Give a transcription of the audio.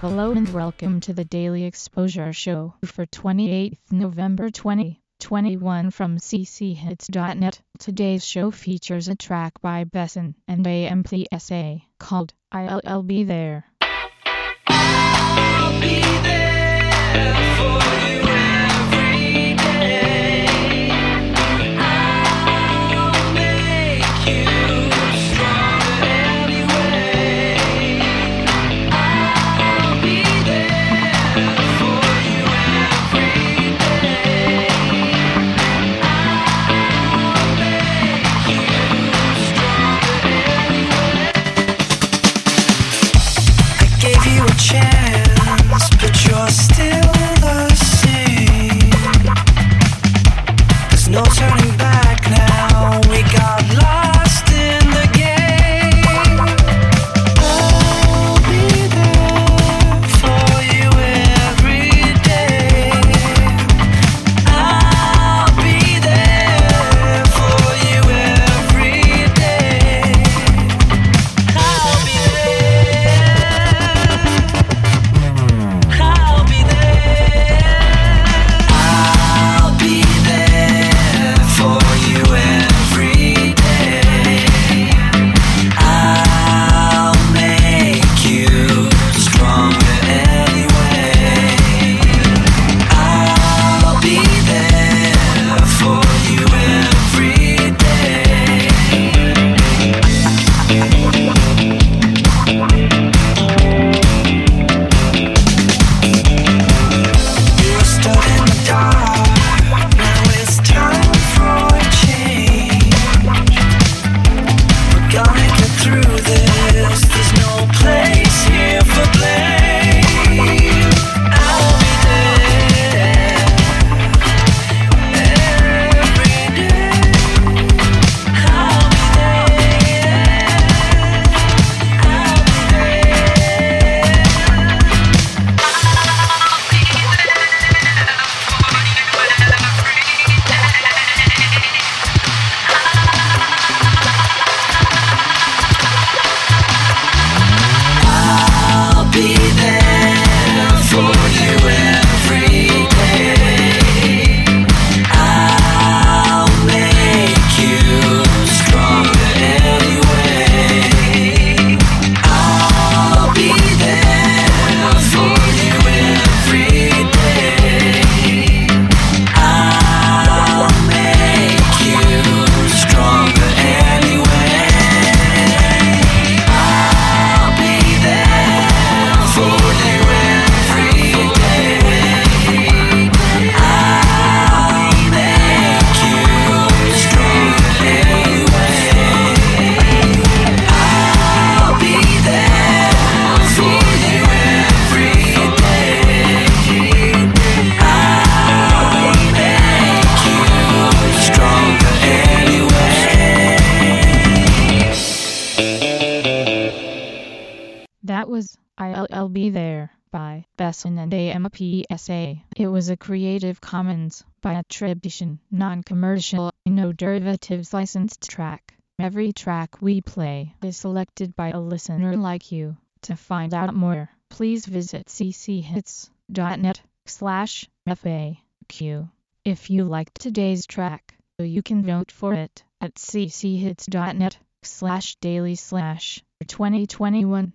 Hello and welcome to the Daily Exposure Show for 28th November 2021 from cchits.net. Today's show features a track by Besson and AMPSA called I'll. I'll be there Be There by Besson and AMPSA. It was a Creative Commons by attribution, non-commercial, no derivatives licensed track. Every track we play is selected by a listener like you. To find out more, please visit cchits.net slash FAQ. If you liked today's track, you can vote for it at cchits.net slash daily slash 2021